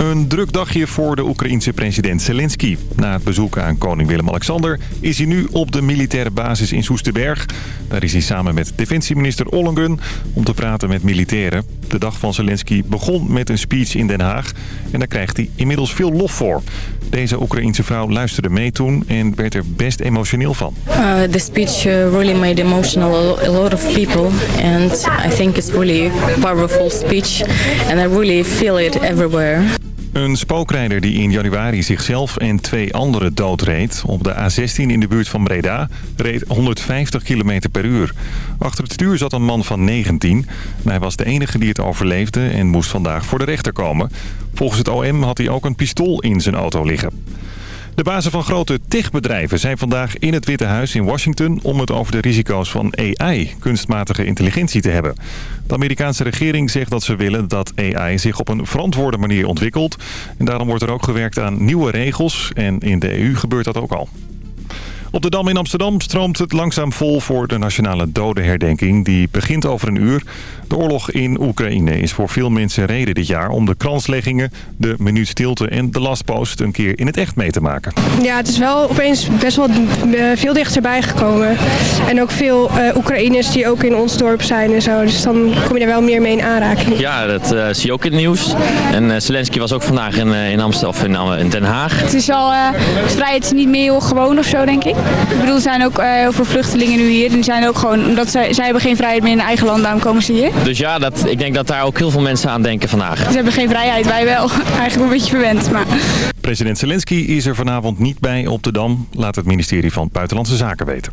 Een druk dagje voor de Oekraïense president Zelensky. Na het bezoek aan koning Willem-Alexander is hij nu op de militaire basis in Soesterberg. Daar is hij samen met defensieminister Ollongren om te praten met militairen. De dag van Zelensky begon met een speech in Den Haag en daar krijgt hij inmiddels veel lof voor. Deze Oekraïense vrouw luisterde mee toen en werd er best emotioneel van. Uh, the speech uh, really made emotional a lot of people and I think it's really powerful speech and I really feel it everywhere. Een spookrijder die in januari zichzelf en twee anderen doodreed... op de A16 in de buurt van Breda reed 150 km per uur. Achter het stuur zat een man van 19. hij was de enige die het overleefde en moest vandaag voor de rechter komen. Volgens het OM had hij ook een pistool in zijn auto liggen. De bazen van grote techbedrijven zijn vandaag in het Witte Huis in Washington... om het over de risico's van AI, kunstmatige intelligentie, te hebben. De Amerikaanse regering zegt dat ze willen dat AI zich op een verantwoorde manier ontwikkelt. En daarom wordt er ook gewerkt aan nieuwe regels. En in de EU gebeurt dat ook al. Op de Dam in Amsterdam stroomt het langzaam vol voor de nationale dodenherdenking. Die begint over een uur. De oorlog in Oekraïne is voor veel mensen reden dit jaar om de kransleggingen, de minuut stilte en de lastpost een keer in het echt mee te maken. Ja, het is wel opeens best wel eh, veel dichterbij gekomen. En ook veel uh, Oekraïners die ook in ons dorp zijn en zo. Dus dan kom je er wel meer mee in aanraking. Ja, dat uh, zie je ook in het nieuws. En Zelensky was ook vandaag in, in Amsterdam of in, in, Den Haag. Het is al, strijd is niet meer heel gewoon of zo, denk ik. Ik bedoel, er zijn ook heel veel vluchtelingen nu hier. Die zijn ook gewoon, omdat zij, zij hebben geen vrijheid meer in eigen land, daarom komen ze hier. Dus ja, dat, ik denk dat daar ook heel veel mensen aan denken vandaag. Ze hebben geen vrijheid, wij wel. Eigenlijk een beetje verwend. Maar... President Zelensky is er vanavond niet bij op de Dam. Laat het ministerie van Buitenlandse Zaken weten.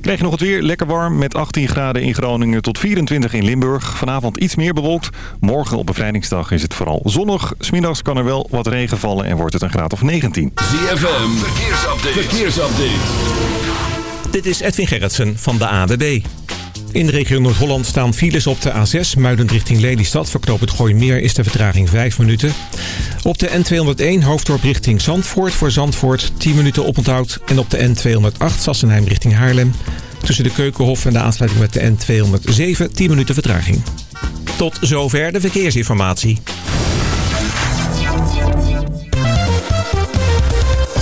Krijg je nog het weer lekker warm met 18 graden in Groningen tot 24 in Limburg. Vanavond iets meer bewolkt. Morgen op bevrijdingsdag is het vooral zonnig. Smiddags kan er wel wat regen vallen en wordt het een graad of 19. ZFM, verkeersupdate. verkeersupdate. Dit is Edwin Gerritsen van de ADB. In de regio Noord-Holland staan files op de A6, muidend richting Lelystad. Verknoop het Gooimeer is de vertraging 5 minuten. Op de N201 hoofddorp richting Zandvoort voor Zandvoort 10 minuten oponthoud. En op de N208 Sassenheim richting Haarlem. Tussen de Keukenhof en de aansluiting met de N207 10 minuten vertraging. Tot zover de verkeersinformatie.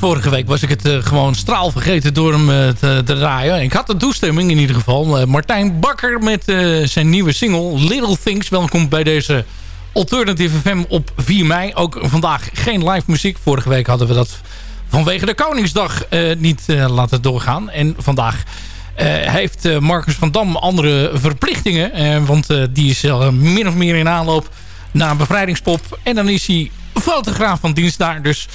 Vorige week was ik het eh, gewoon straal vergeten door hem eh, te, te draaien. Ik had de toestemming in ieder geval. Eh, Martijn Bakker met zijn nieuwe single Little Things. Welkom bij deze Alternative FM op 4 mei. Ook vandaag geen live muziek. Vorige week hadden we dat vanwege de Koningsdag niet laten doorgaan. En vandaag heeft Marcus van Dam andere verplichtingen. want die is min of meer in aanloop naar bevrijdingspop. En dan is hij fotograaf van dienst daar. Dus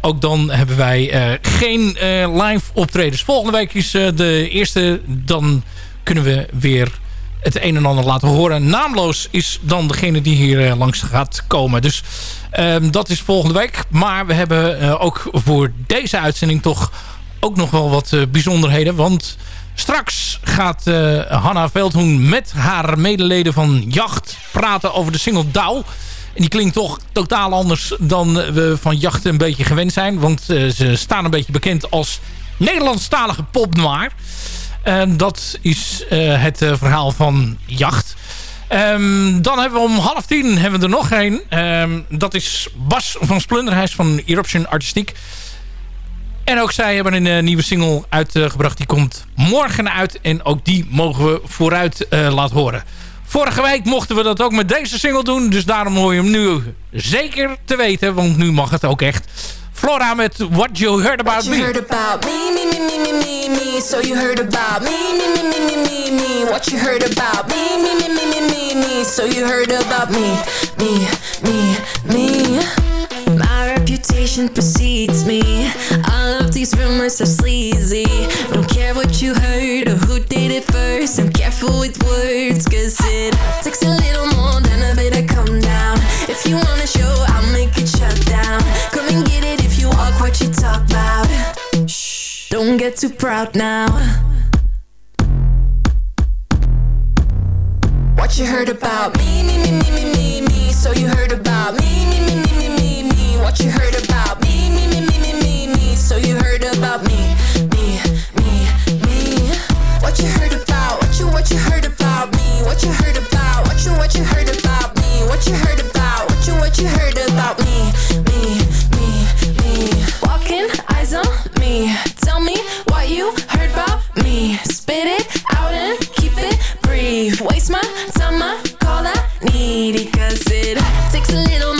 ook dan hebben wij eh, geen eh, live optredens. Volgende week is eh, de eerste. Dan kunnen we weer het een en ander laten horen. Naamloos is dan degene die hier eh, langs gaat komen. Dus ehm, dat is volgende week. Maar we hebben eh, ook voor deze uitzending toch ook nog wel wat eh, bijzonderheden. Want straks gaat eh, Hanna Veldhoen met haar medeleden van Jacht praten over de single Douw. En die klinkt toch totaal anders dan we van Jacht een beetje gewend zijn. Want eh, ze staan een beetje bekend als Nederlandstalige popnoir. En dat is eh, het eh, verhaal van Jacht. Ehm, dan hebben we om half tien hebben we er nog een. Ehm, dat is Bas van Splunderhuis van Eruption Artistiek. En ook zij hebben een nieuwe single uitgebracht. Die komt morgen uit. En ook die mogen we vooruit laten horen. Vorige week mochten we dat ook met deze single doen. Dus daarom hoor je hem nu zeker te weten. Want nu mag het ook echt. Flora met What You Heard About you Me. heard about me, me, me, me, me, me. So you heard about me, me, me, me, me, me, me. What you heard about me, me, me, me, me, me, me. So you heard about me, me, me, me. My reputation precedes me. All of these rumors are sleazy. Don't care what you heard or who did it first. I'm careful with words, cause it takes a little more than a bit of come down. If you wanna show, I'll make it shut down. Come and get it if you walk what you talk about. Shh, don't get too proud now. What you heard about me, me, me, me, me, me, me. So you heard about me, me, me, me, me, me. What you heard about me, me, me, me, me, me, me. So you heard about me, me, me, me. What you heard about? What you, what you heard about me? What you heard about? What you, what you heard about me? What you heard about? What you, what you heard about me, me, me, me. Walking eyes on me. Tell me what you heard about me. Spit it out and keep it brief. Waste my time, I call that needy. Cause it takes a little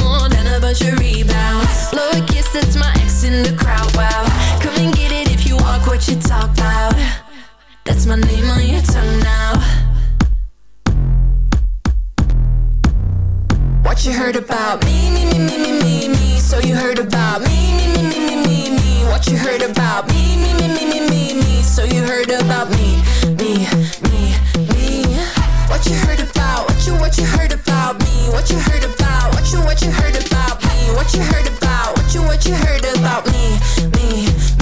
talk about. That's my name on your tongue now. What you heard about me, me, me, me, me, me, me. So you heard about me, me, me, me, me, me, me. What you heard about me, me, me, me, me, me, me. So you heard about me, me, me, me. What you heard about? What you, what you heard about me? What you heard about? What you, what you heard about me? What you heard about? What you, what you heard about me, me.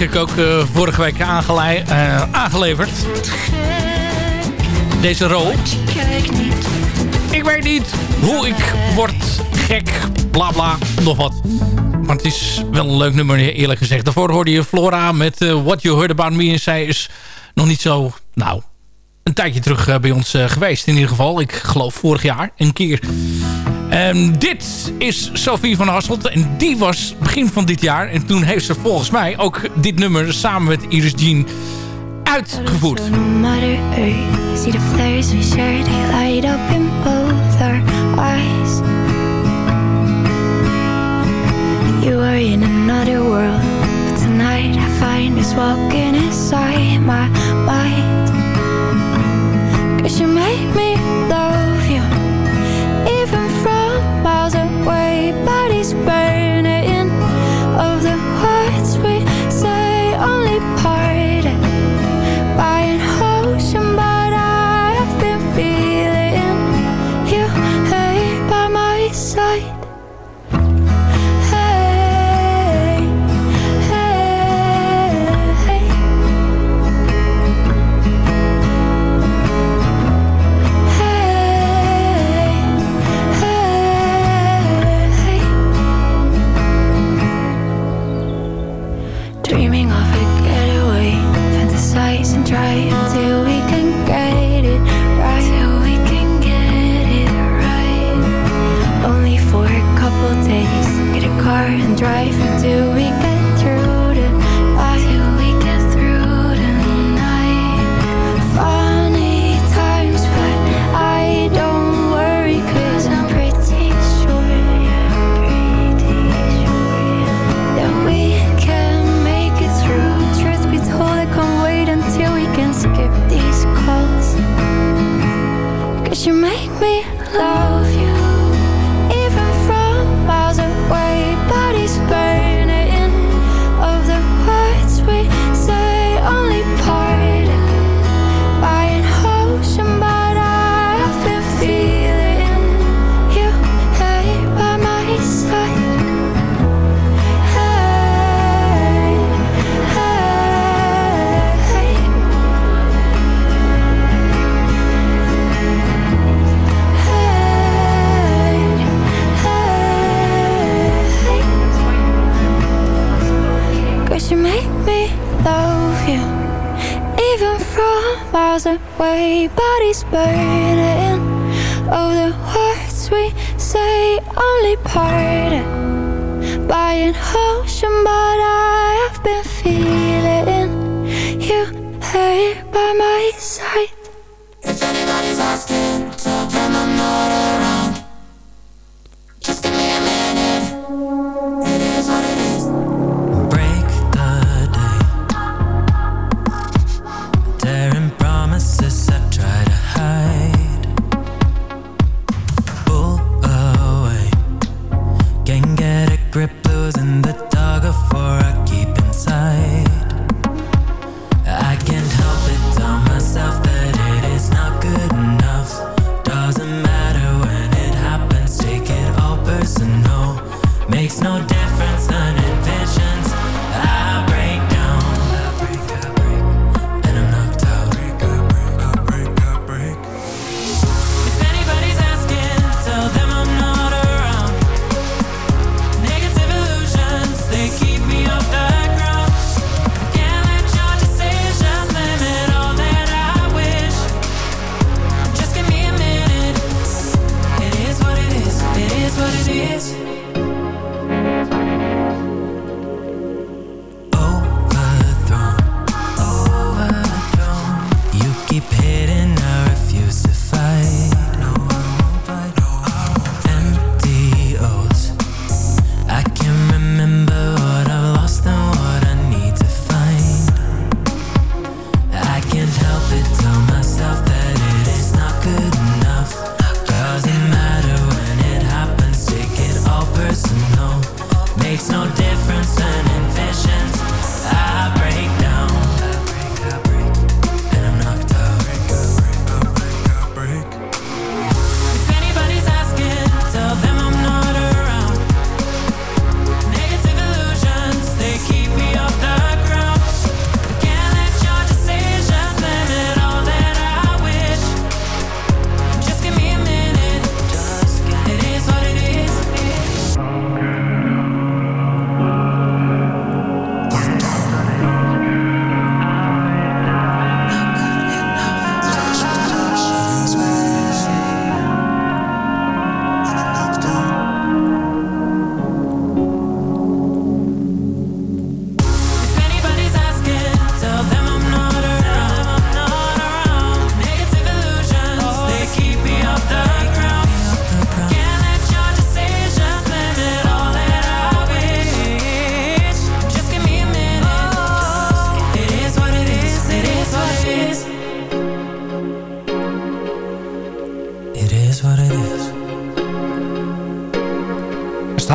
ik ook eh, vorige week eh, aangeleverd. Deze rol. Ik weet niet hoe ik word gek, bla bla, nog wat. Maar het is wel een leuk nummer, eerlijk gezegd. Daarvoor hoorde je Flora met eh, What You Heard About Me. En zij is nog niet zo, nou, een tijdje terug bij ons geweest. In ieder geval, ik geloof vorig jaar een keer. Um, dit is Sophie van Hasselt. En die was begin van dit jaar. En toen heeft ze volgens mij ook dit nummer samen met Iris Jean uitgevoerd. Eh, you are in another world. But tonight I find us walking inside my mind. Cause you make me love you. by an ocean, but I have been feeling you hate by my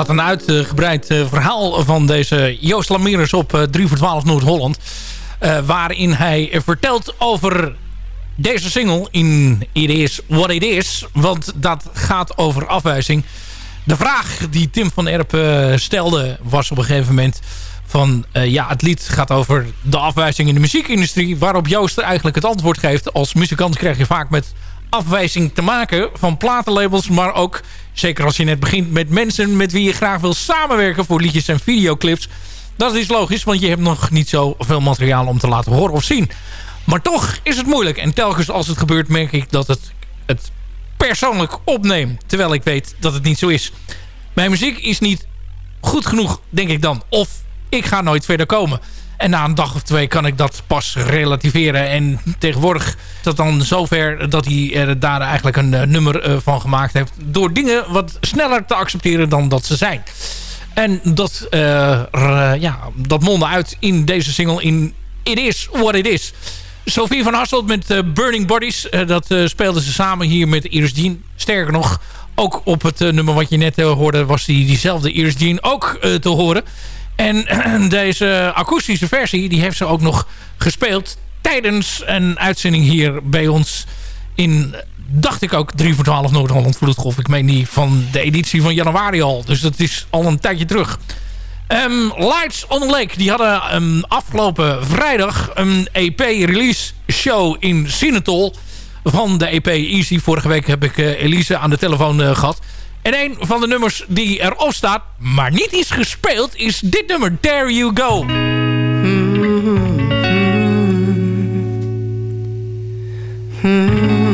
Een uitgebreid eh, verhaal van deze Joost Lamerus op eh, 3 voor 12 Noord-Holland. eh, waarin hij vertelt over deze single in It Is What It Is. Want dat gaat over afwijzing. De vraag die Tim van Erp eh, stelde was op een gegeven moment van... eh, ja, het lied gaat over de afwijzing in de muziekindustrie... waarop Joost er eigenlijk het antwoord geeft. Als muzikant krijg je vaak met afwijzing te maken van platenlabels... maar ook, zeker als je net begint met mensen... met wie je graag wil samenwerken voor liedjes en videoclips... dat is logisch, want je hebt nog niet zoveel materiaal om te laten horen of zien. Maar toch is het moeilijk. En telkens als het gebeurt merk ik dat het, het persoonlijk opneem. Terwijl ik weet dat het niet zo is. Mijn muziek is niet goed genoeg, denk ik dan. Of ik ga nooit verder komen. En na een dag of twee kan ik dat pas relativeren. En tegenwoordig is dat dan zover dat hij er daar eigenlijk een eh, nummer eh, van gemaakt heeft. Door dingen wat sneller te accepteren dan dat ze zijn. En dat, eh, ja, dat mondde uit in deze single in It Is What It Is. Sophie van Hasselt met Burning Bodies. Dat speelden ze samen hier met Iris Jean. Sterker nog, ook op het nummer wat je net hoorde... was die, diezelfde Iris Jean ook te horen. En deze akoestische versie die heeft ze ook nog gespeeld... tijdens een uitzending hier bij ons in... dacht ik ook 3 voor 12 Noord-Holland Vloedgolf. Ik meen die van de editie van januari al. Dus dat is al een tijdje terug. Ehm, Lights on the Lake. Die hadden ehm, afgelopen vrijdag een EP-release show in Sinatol. Van de EP Easy. Vorige week heb ik eh, Elise aan de telefoon eh, gehad. En een van de nummers die erop staat, maar niet is gespeeld, is dit nummer. There You Go. Not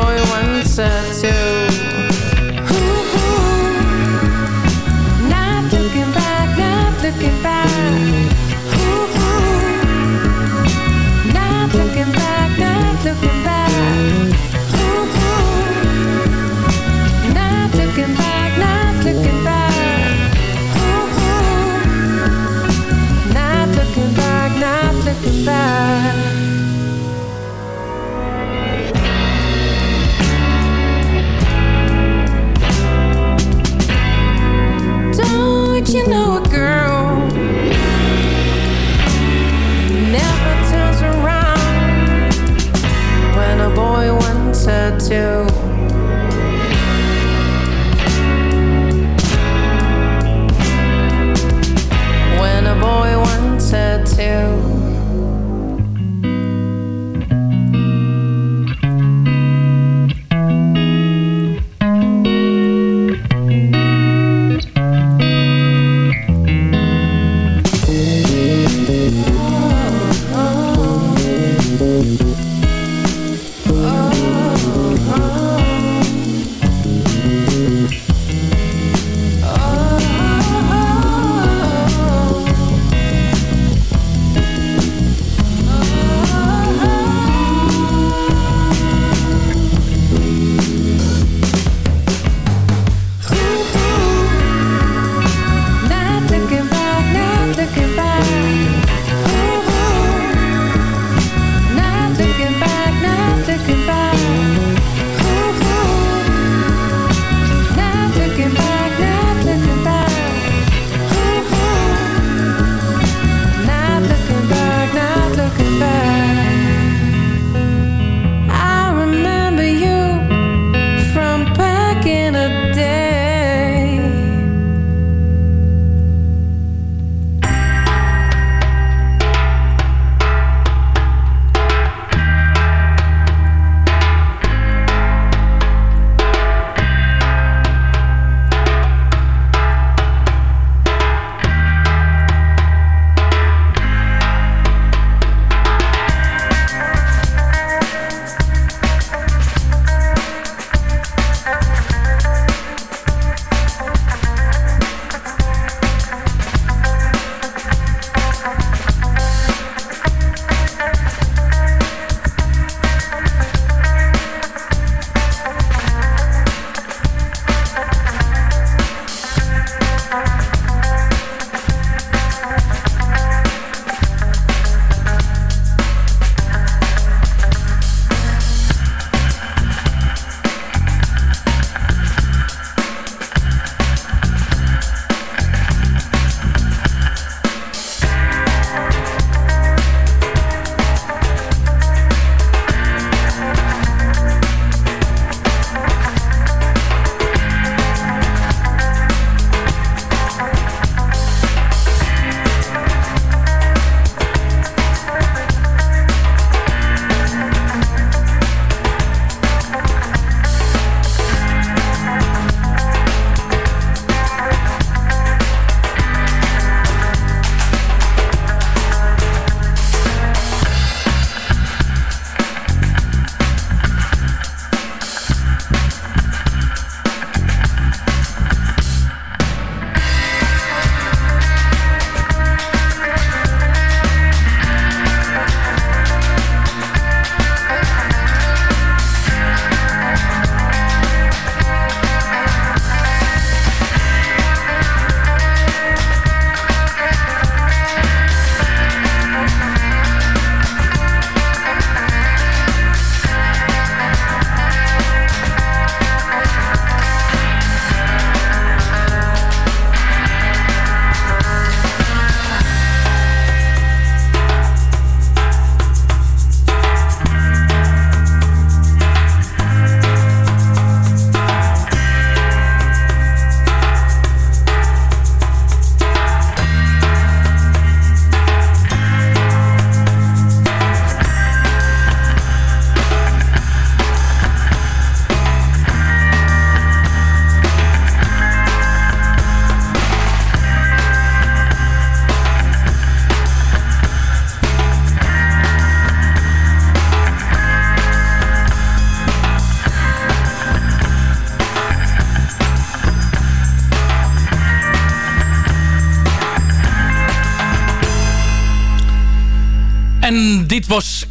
boy once said two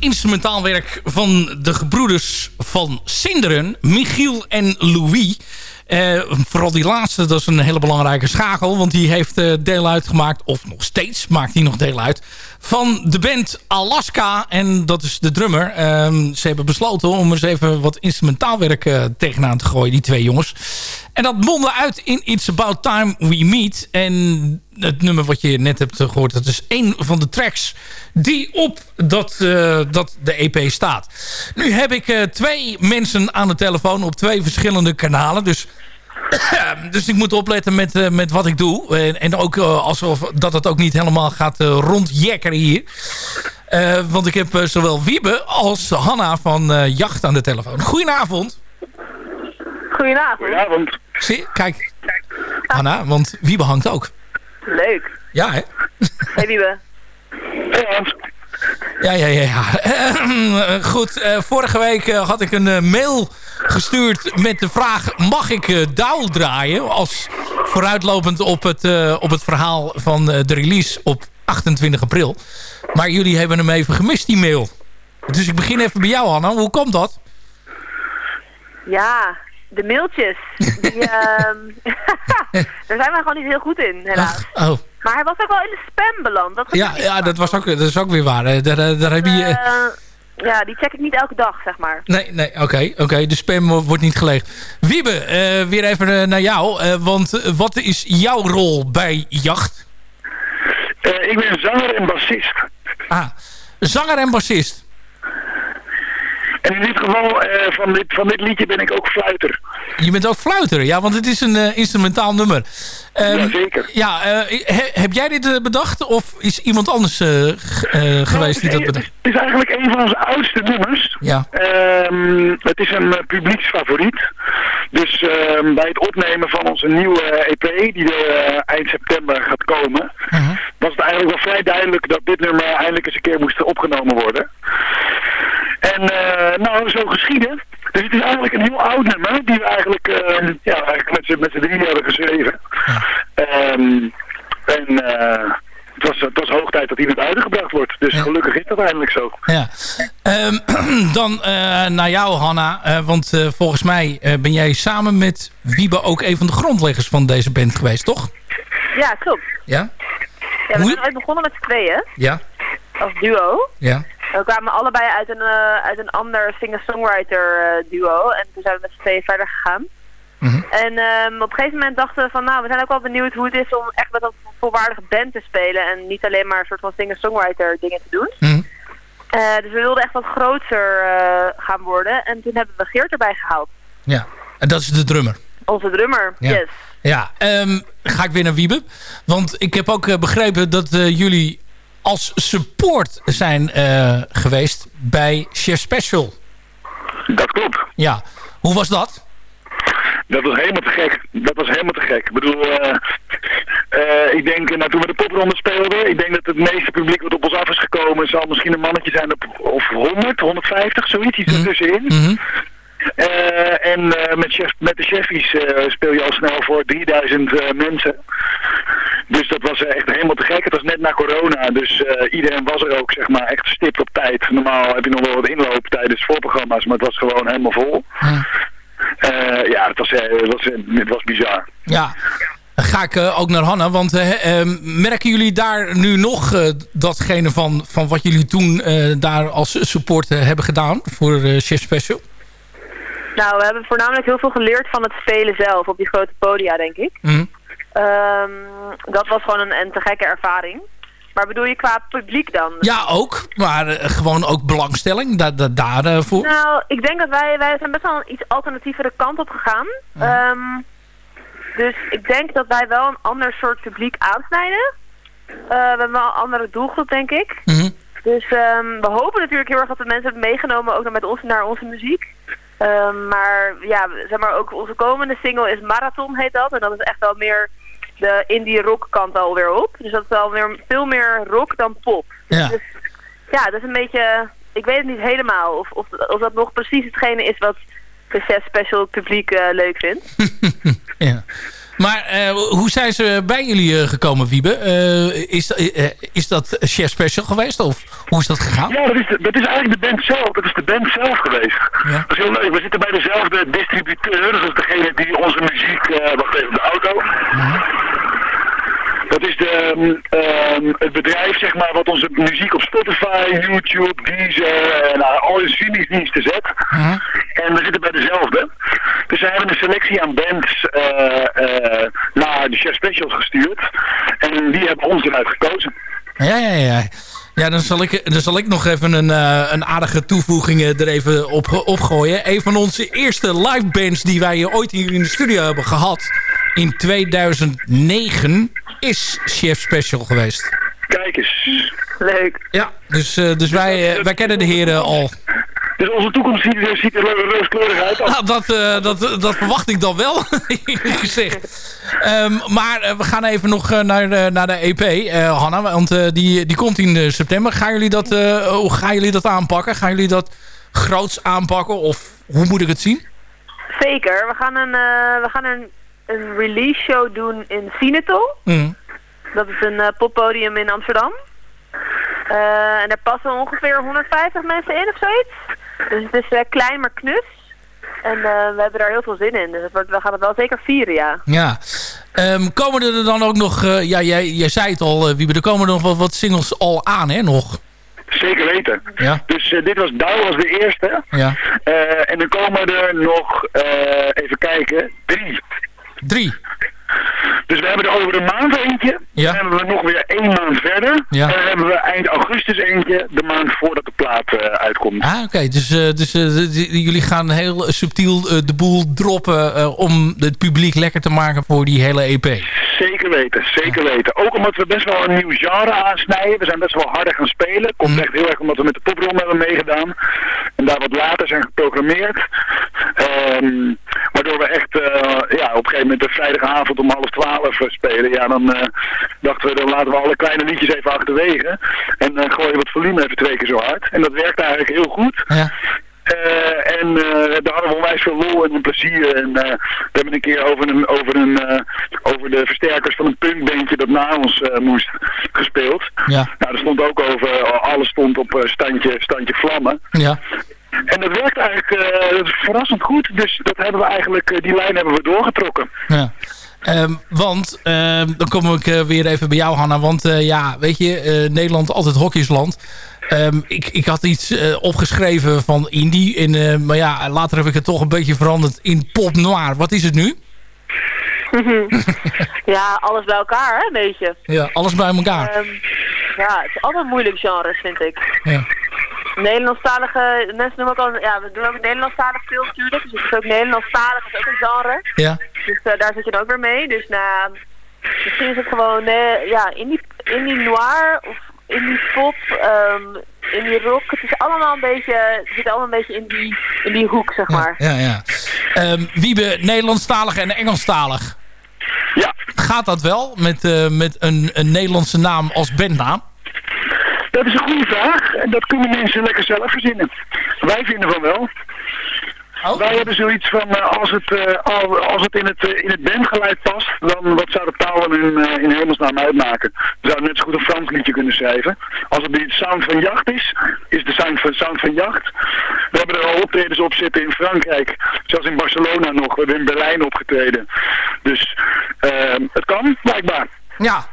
instrumentaal werk van de gebroeders van Sinderen, Michiel en Louis. Eh, vooral die laatste, dat is een hele belangrijke schakel. Want die heeft eh, deel uitgemaakt, of nog steeds maakt hij nog deel uit... van de band Alaska. En dat is de drummer. Ehm, ze hebben besloten om eens even wat instrumentaalwerk uh, tegenaan te gooien, die twee jongens. En dat mondde uit in It's About Time We Meet. En het nummer wat je net hebt gehoord, dat is één van de tracks die op dat, uh, dat de EP staat. Nu heb ik uh, twee mensen aan de telefoon op twee verschillende kanalen. Dus, dus ik moet opletten met, uh, met wat ik doe. En, en ook alsof dat het ook niet helemaal gaat rondjekkeren hier. want ik heb zowel Wiebe als Hanna van Jacht aan de telefoon. Goedenavond. Goedenavond. Goedenavond. Zie, kijk. Hanna, want Wiebe hangt ook. Leuk. Ja, hè? Hey, Wiebe. Ja, ja, ja. ja. Uh, goed, uh, vorige week uh, had ik een mail gestuurd met de vraag... mag ik Douw draaien als vooruitlopend op het, op het verhaal van de release op 28 april. Maar jullie hebben hem even gemist, die mail. Dus ik begin even bij jou, Anna. Hoe komt dat? Ja, de mailtjes. Die, uh, daar zijn we gewoon niet heel goed in, helaas. Ach, oh. Maar hij was ook wel in de spam beland. Dat ja, ja dat, was ook, dat is ook weer waar. Daar, daar heb je... Uh, ja, die check ik niet elke dag, zeg maar. Nee, nee, oké. Okay, okay, de spam wordt niet geleegd. Wiebe, uh, weer even naar jou. Uh, want wat is jouw rol bij Jacht? ik ben zanger en bassist. Ah, zanger en bassist. En in dit geval, uh, van, dit, van dit liedje ben ik ook fluiter. Je bent ook fluiter, ja, want het is een uh, instrumentaal nummer. Um, ja, zeker. Ja, he, heb jij dit bedacht of is iemand anders geweest die dat bedacht? Het is eigenlijk een van onze oudste nummers. Ja. Um, het is een publieksfavoriet. Dus um, bij het opnemen van onze nieuwe EP, die er eind september gaat komen, -huh. was het eigenlijk wel vrij duidelijk dat dit nummer eindelijk eens een keer moest opgenomen worden. En uh, nou, zo geschieden. Dus het is eigenlijk een heel oud nummer, die we eigenlijk, uh, ja, eigenlijk met z'n drieën hebben geschreven. Ja. Um, en uh, het, was, het was hoog tijd dat hij naar buiten gebracht wordt. Dus ja. gelukkig is dat eindelijk zo. Ja. Um, dan naar jou, Hanna. want volgens mij ben jij samen met Wiebe ook een van de grondleggers van deze band geweest, toch? Ja, klopt. Ja? Ja, we zijn begonnen met z'n tweeën. Ja. Als duo. Ja. We kwamen allebei uit een, uh, uit een ander singer-songwriter uh, duo. En toen zijn we met z'n tweeën verder gegaan. Mm -hmm. En um, op een gegeven moment dachten we van, nou, we zijn ook wel benieuwd hoe het is om echt met een volwaardige band te spelen. En niet alleen maar een soort van singer-songwriter dingen te doen. Mm -hmm. uh, dus we wilden echt wat groter gaan worden. En toen hebben we Geert erbij gehaald. Ja, en dat is de drummer. Onze drummer, ja. yes. Ja, um, ga ik weer naar Wiebe. Want ik heb ook begrepen dat jullie als support zijn uh, geweest bij Chef Special. Dat klopt. Ja. Hoe was dat? Dat was helemaal te gek. Dat was helemaal te gek. Ik bedoel, uh, uh, ik denk, nou, toen we de popronde speelden, ik denk dat het meeste publiek wat op ons af is gekomen, zal misschien een mannetje zijn op, of 100, 150, zoiets, iets Mhm. ertussenin. Mm -hmm. Uh, en uh, met, chef, met de chefies uh, speel je al snel voor 3000 mensen. Dus dat was echt helemaal te gek. Het was net na corona, dus iedereen was er ook zeg maar echt stipt op tijd. Normaal heb je nog wel wat inloop tijdens voorprogramma's, maar het was gewoon helemaal vol. Ja, ja het, was, het, was, het was bizar. Ja. Ga ik ook naar Hanna, want merken jullie daar nu nog datgene van, van wat jullie toen daar als support hebben gedaan voor Chef Special? Nou, we hebben voornamelijk heel veel geleerd van het spelen zelf op die grote podia, denk ik. Mm. Um, dat was gewoon een, een te gekke ervaring. Maar bedoel je qua publiek dan? Ja, ook. Maar uh, gewoon ook belangstelling da da daarvoor? Uh, nou, ik denk dat wij, wij zijn best wel een iets alternatievere kant op gegaan. Mm. Um, dus ik denk dat wij wel een ander soort publiek aansnijden. Uh, we hebben wel een andere doelgroep, denk ik. Mm -hmm. Dus um, we hopen natuurlijk heel erg dat de mensen hebben meegenomen ook met ons naar onze muziek. Um, maar ja, zeg maar ook onze komende single is Marathon heet dat. En dat is echt wel meer de indie rock kant alweer op. Dus dat is wel weer veel meer rock dan pop. Ja. Dus ja, dat is een beetje, ik weet het niet helemaal of, of, of dat nog precies hetgene is wat de Special publiek uh, leuk vindt. ja. Maar eh, hoe zijn ze bij jullie eh, gekomen, Wiebe? Eh, is, is dat Chef Special geweest? Of hoe is dat gegaan? Ja, dat is, de- dat is eigenlijk de band zelf. Dat is de band zelf geweest. Ja. Dat is heel leuk. We zitten bij dezelfde distributeur. Dat is degene die onze muziek... eh wacht even, de auto. Dat is de, ehm, ehm, het bedrijf zeg maar, wat onze muziek op Spotify, YouTube, Deezer en uh, alle streamingsdiensten zet. En we zitten bij dezelfde. Dus we hebben een selectie aan bands eh, eh, naar de Chef Specials gestuurd. En die hebben ons eruit gekozen. Ja, ja, ja. Ja, dan zal ik, dan zal ik nog even een, eh, een aardige toevoeging eh, er even op, opgooien. Een van onze eerste live bands die wij ooit hier in de studio hebben gehad... in 2009 is Chef Special geweest. Kijk eens. Leuk. Ja, dus, eh, dus wij, eh, wij kennen de heren al. Dus onze toekomst ziet, er- ziet er rooskleurig uit. Nou, dat, eh, dat, dat verwacht ik dan wel, gezegd. Ehm, maar eh, we gaan even nog eh, naar, de, naar de EP, eh, Hanna. Want eh, die, die komt in eh, september. Gaan jullie, dat, eh, hoe gaan jullie dat aanpakken? Gaan jullie dat groots aanpakken? Of hoe moet ik het zien? Zeker. We gaan een, eh, we gaan een, een release show doen in Sinetol. Mm. Dat is een eh, poppodium in Amsterdam. Eh, en daar passen ongeveer 150 mensen in of zoiets. Dus het is eh, klein maar knus. En eh, we hebben daar heel veel zin in. Dus het wordt, we gaan het wel zeker vieren, ja. Ja. Ehm, komen er dan ook nog... eh, ja, jij, jij zei het al, Wiebe. Er komen nog wat, wat singles al aan, hè? Nog. Zeker weten. Ja. Dus dit was Douw was de eerste. Ja. Eh, en er komen er nog, eh, even kijken, drie. Drie. Dus we hebben er over een maand eentje. Ja. Dan hebben we nog weer één maand verder. Ja. En dan hebben we eind augustus eentje, de maand voordat de plaat eh, uitkomt. Ah, oké. Dus, eh, dus eh, jullie gaan heel subtiel de boel droppen... om het publiek lekker te maken voor die hele EP. Zeker weten, zeker weten. Ook omdat we best wel een nieuw genre aansnijden. We zijn best wel harder gaan spelen. Komt Mm. echt heel erg omdat we met de popronde hebben meegedaan. En daar wat later zijn geprogrammeerd. Ehm, waardoor we echt eh, ja, op een gegeven moment de vrijdagavond om half twaalf eh, spelen. Ja, dan eh, dachten we, dan laten we alle kleine liedjes even achterwege. En eh gooien wat volume even twee keer zo hard. En dat werkt eigenlijk heel goed. Ja. En daar hadden we onwijs veel lol en plezier. En eh, we hebben een keer over, een, over, een, over de versterkers van een punkbandje dat na ons moest gespeeld. Ja. Nou, er stond ook over, alles stond op standje, standje vlammen. Ja. En dat werkt eigenlijk eh, verrassend goed. Dus dat hebben we eigenlijk, eh, die lijn hebben we doorgetrokken. Ja. Ehm, want, ehm, dan kom ik eh, weer even bij jou, Hanna. Want eh, ja, weet je, eh, Nederland altijd hokjesland. Ehm, ik, ik had iets eh, opgeschreven van indie. En, eh, maar ja, later heb ik het toch een beetje veranderd in pop noir. Wat is het nu? ja, alles bij elkaar, hè, een beetje. Ja, alles bij elkaar. Ehm, ja, het is altijd moeilijk genres, vind ik. Ja. Nederlandstalige, mensen noemen ook al, ja, we doen ook Nederlandstalig veel natuurlijk. Dus het is ook Nederlandstalig, dat is ook een genre. Ja. Dus eh, daar zit je dan ook weer mee. Dus nou, misschien is het gewoon, eh, ja, indie, indie noir of indie pop, ehm indie rock. Het is allemaal een beetje, het zit allemaal een beetje in die, in die hoek, zeg maar. Ja, ja. Ehm, Wiebe, Nederlandstalig en Engelstalig. Ja. Gaat dat wel met, eh, met een, een Nederlandse naam als bandnaam? Dat is een goede vraag. En dat kunnen mensen lekker zelf verzinnen. Wij vinden van wel. Wij hebben zoiets van, eh, als het, eh, al- als het in het, eh, in het bandgeluid past, dan wat zou de taal in, in hemelsnaam uitmaken? We zouden net zo goed een Frans liedje kunnen schrijven. Als het de sound van jacht is, is de sound van, sound van jacht. We hebben er al optredens op zitten in Frankrijk, zelfs in Barcelona nog. We hebben in Berlijn opgetreden. Dus eh, het kan, blijkbaar. Ja.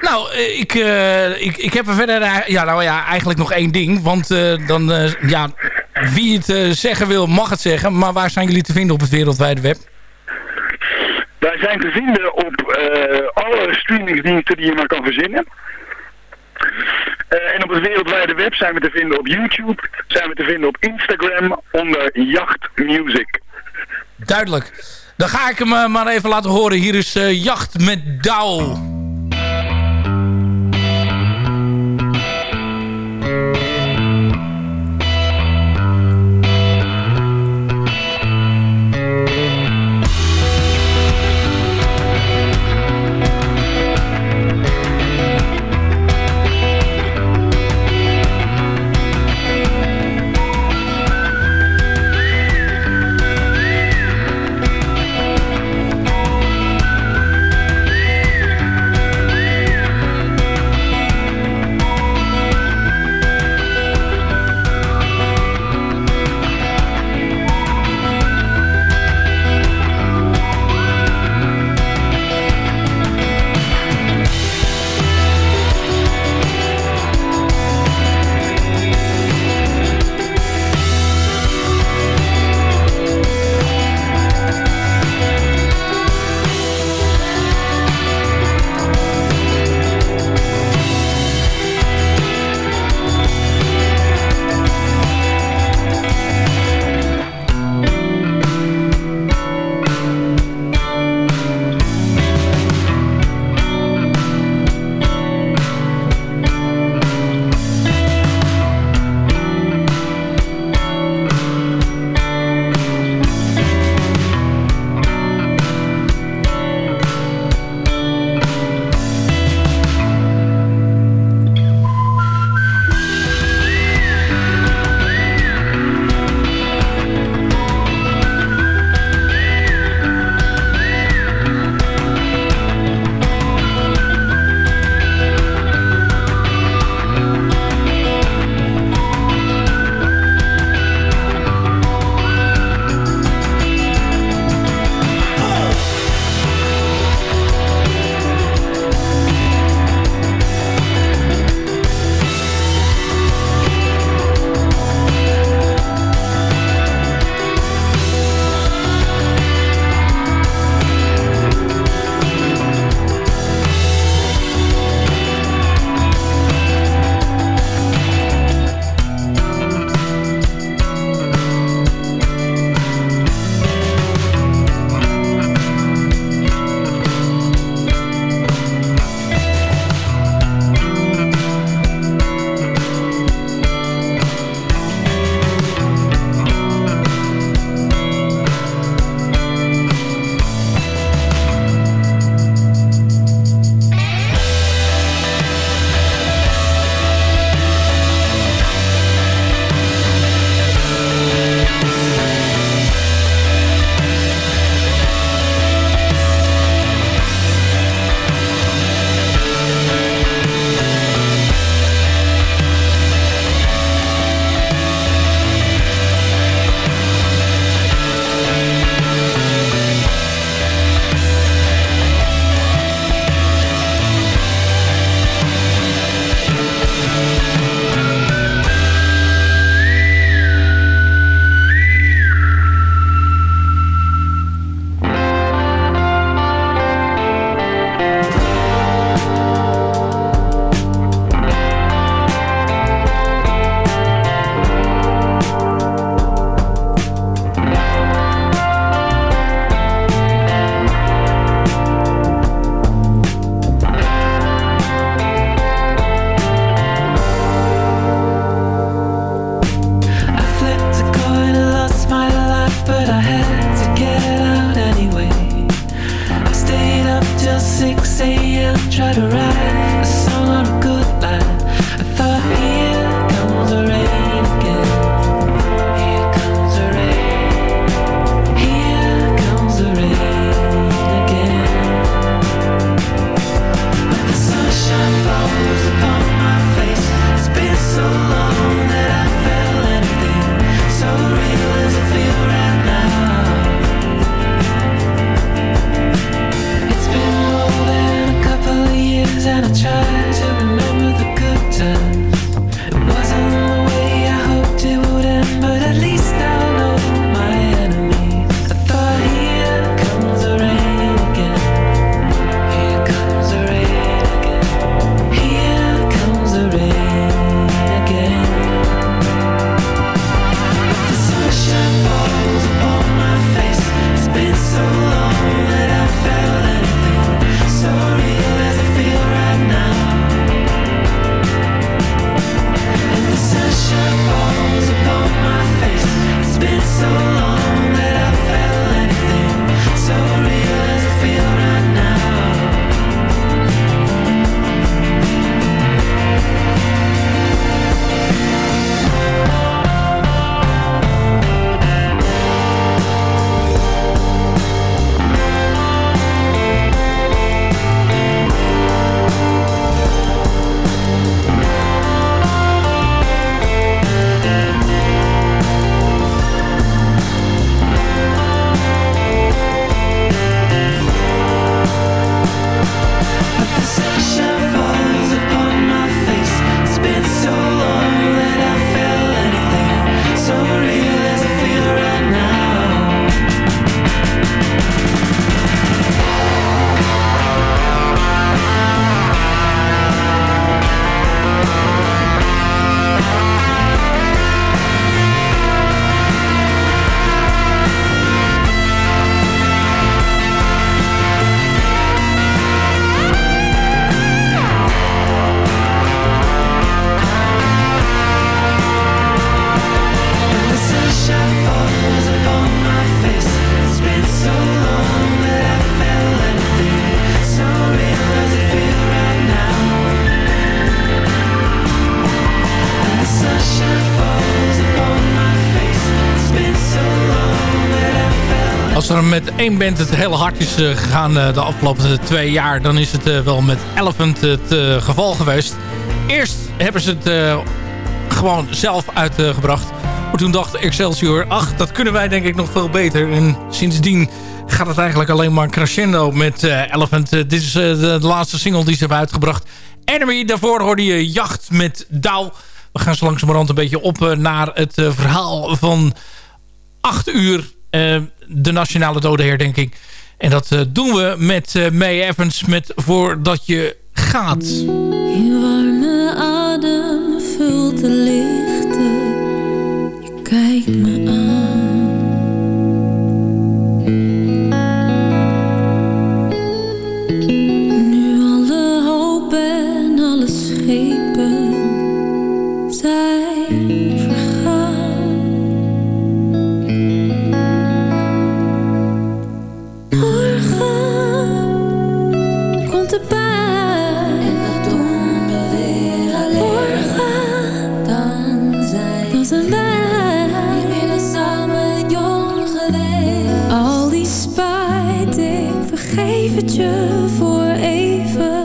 Nou, eh, ik, eh, ik, ik heb er verder ja, nou ja, eigenlijk nog één ding. Want eh, dan, ja, wie het zeggen wil, mag het zeggen. Maar waar zijn jullie te vinden op het wereldwijde web? Wij zijn te vinden op alle streamingsdiensten die je maar kan verzinnen. En op het wereldwijde web zijn we te vinden op YouTube, zijn we te vinden op Instagram onder Jacht Music. Duidelijk. Dan ga ik hem maar even laten horen. Hier is Jacht met Douw. Thank you. één bent het heel hard is eh, gegaan eh, de afgelopen twee jaar... dan is het eh, wel met Elephant het geval geweest. Eerst hebben ze het gewoon zelf uitgebracht. Maar toen dacht Excelsior, ach, dat kunnen wij denk ik nog veel beter. En sindsdien gaat het eigenlijk alleen maar crescendo met Elephant. dit is de, laatste single die ze hebben uitgebracht. Enemy, daarvoor hoorde je Jacht met Douw. We gaan zo langzamerhand een beetje op naar het verhaal van 8 uur de Nationale Dodenherdenking. En dat eh, doen we met eh, May Evans met Voordat je gaat. Je warme adem vult de lichten. Je kijkt me geef het voor even.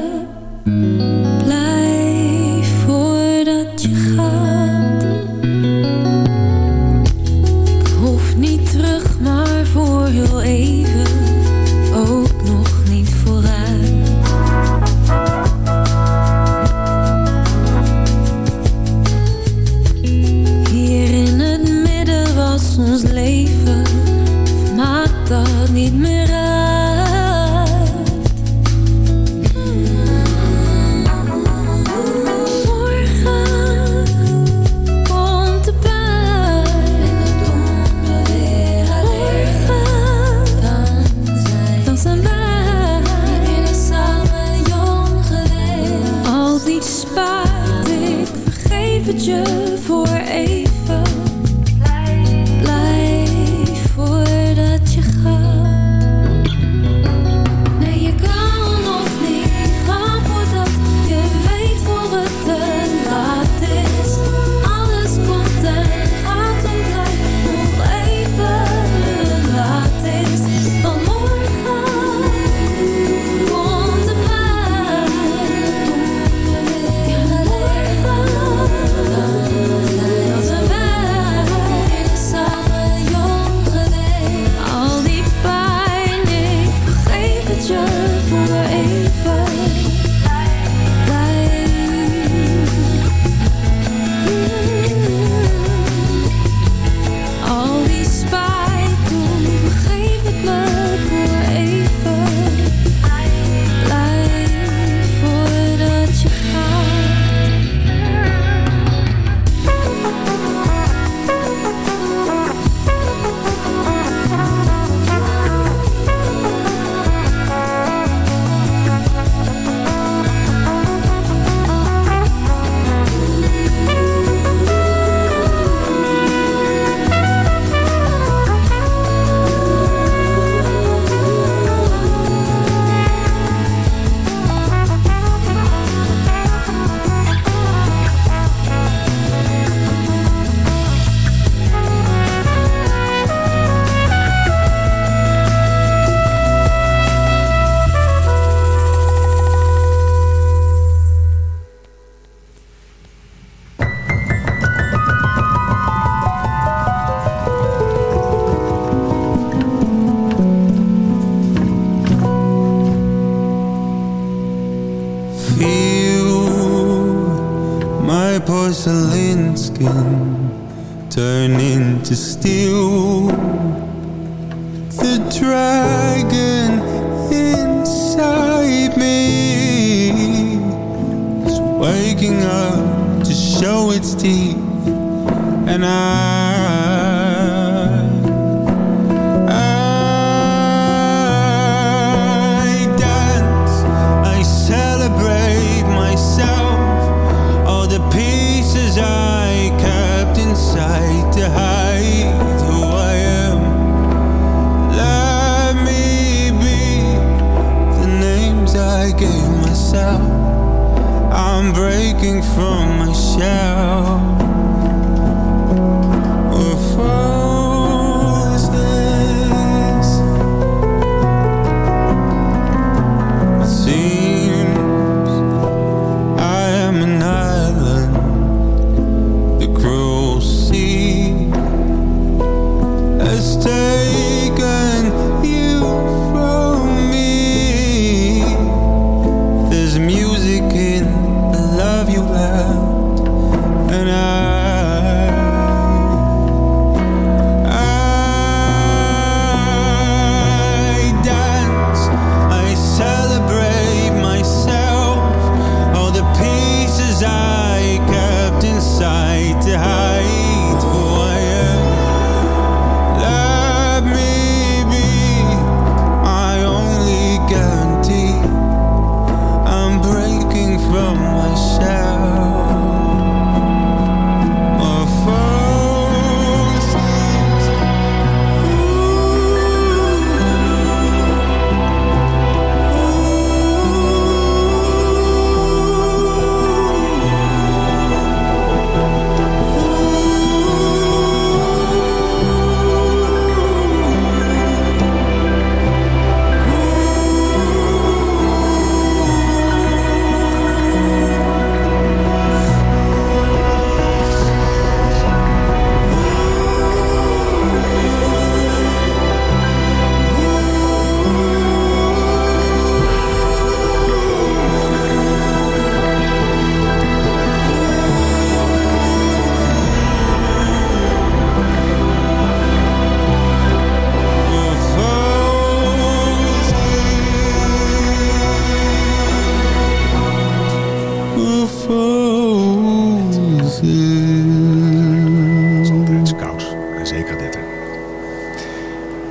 Het koud. En zeker dit.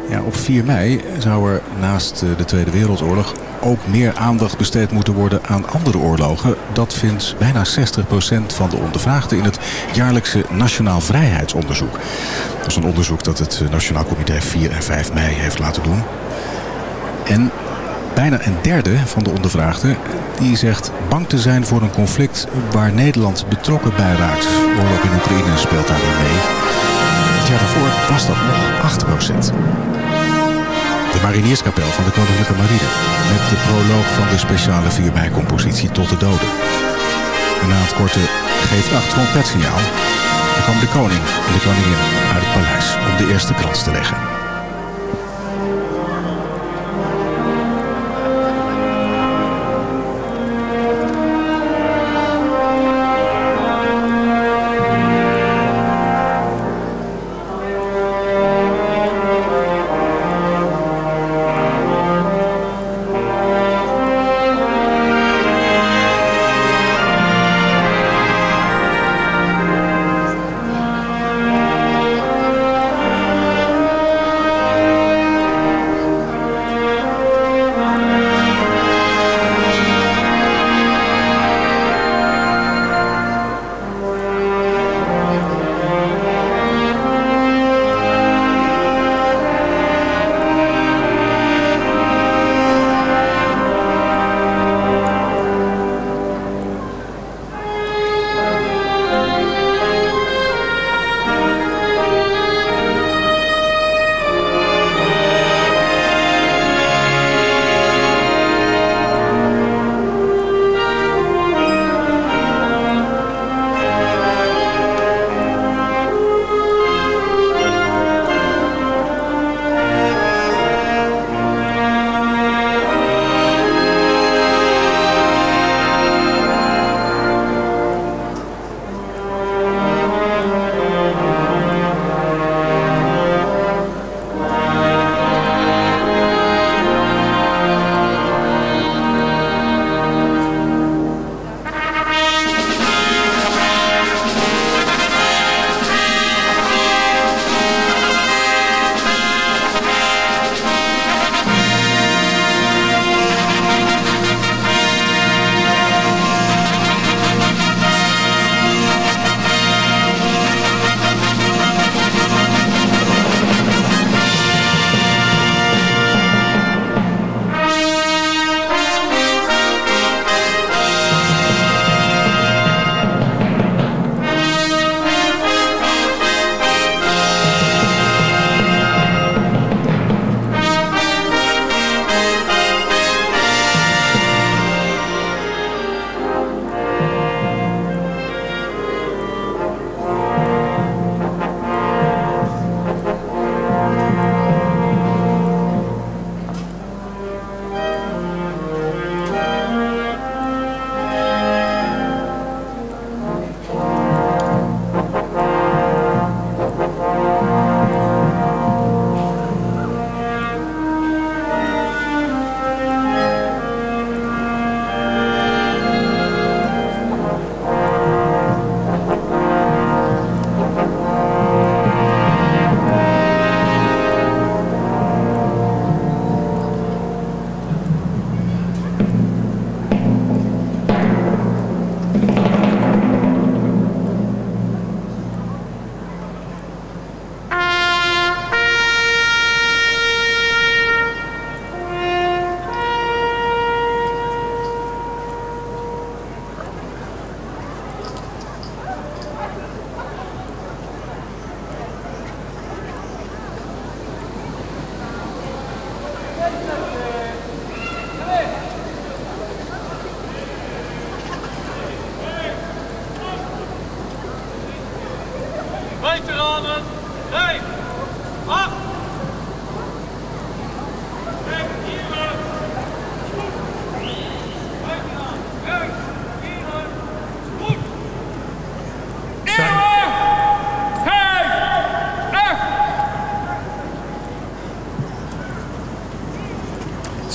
Ja, op 4 mei zou er naast eh, de Tweede Wereldoorlog ook meer aandacht besteed moeten worden aan andere oorlogen. Dat vindt bijna 60% van de ondervraagden in het jaarlijkse Nationaal Vrijheidsonderzoek. Dat is een onderzoek dat het eh, Nationaal Comité 4 en 5 mei heeft laten doen. En bijna een derde van de ondervraagden die zegt bang te zijn voor een conflict waar Nederland betrokken bij raakt. Oorlog in Oekraïne speelt daarin mee. Het jaar daarvoor was dat nog 8%. De Marinierskapel van de Koninklijke Marine. Met de proloog van de speciale 4 mei-compositie Tot de Doden. En na het korte geeft acht trompetsignaal kwam de koning en de koningin uit het paleis om de eerste krans te leggen.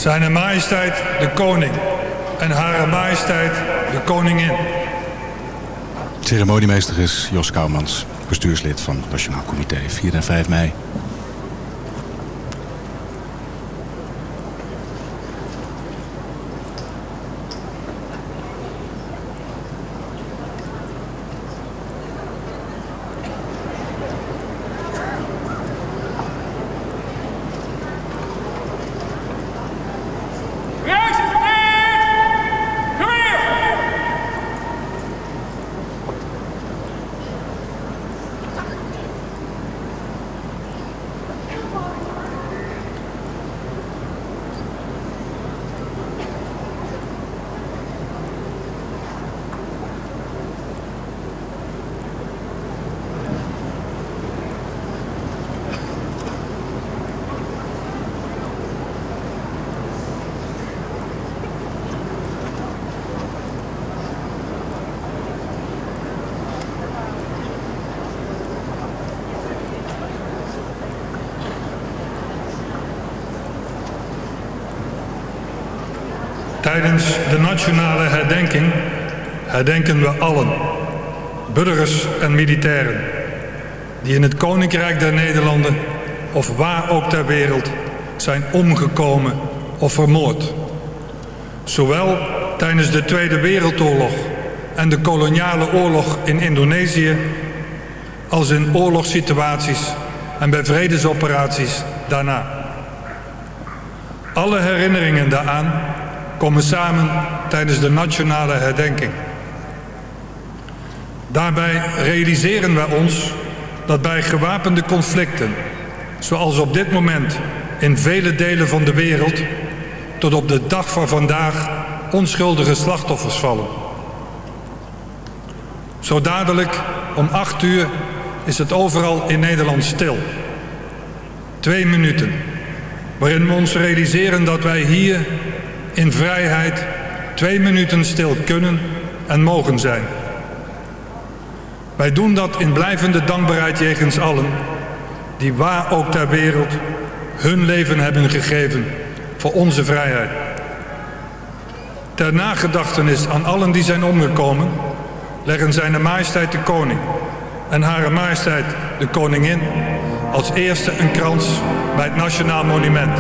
Zijn majesteit de koning en hare majesteit de koningin. Ceremoniemeester is Jos Kouwmans, bestuurslid van het Nationaal Comité. 4 en 5 mei. Tijdens de nationale herdenking herdenken we allen, burgers en militairen, die in het Koninkrijk der Nederlanden of waar ook ter wereld zijn omgekomen of vermoord. Zowel tijdens de Tweede Wereldoorlog en de koloniale oorlog in Indonesië, als in oorlogssituaties en bij vredesoperaties daarna. Alle herinneringen daaraan komen samen tijdens de nationale herdenking. Daarbij realiseren wij ons dat bij gewapende conflicten, zoals op dit moment in vele delen van de wereld, tot op de dag van vandaag onschuldige slachtoffers vallen. Zo dadelijk om acht uur is het overal in Nederland stil. Twee minuten, waarin we ons realiseren dat wij hier in vrijheid twee minuten stil kunnen en mogen zijn. Wij doen dat in blijvende dankbaarheid jegens allen die waar ook ter wereld hun leven hebben gegeven voor onze vrijheid. Ter nagedachtenis aan allen die zijn omgekomen leggen zijn majesteit de koning en hare majesteit de koningin als eerste een krans bij het Nationaal Monument.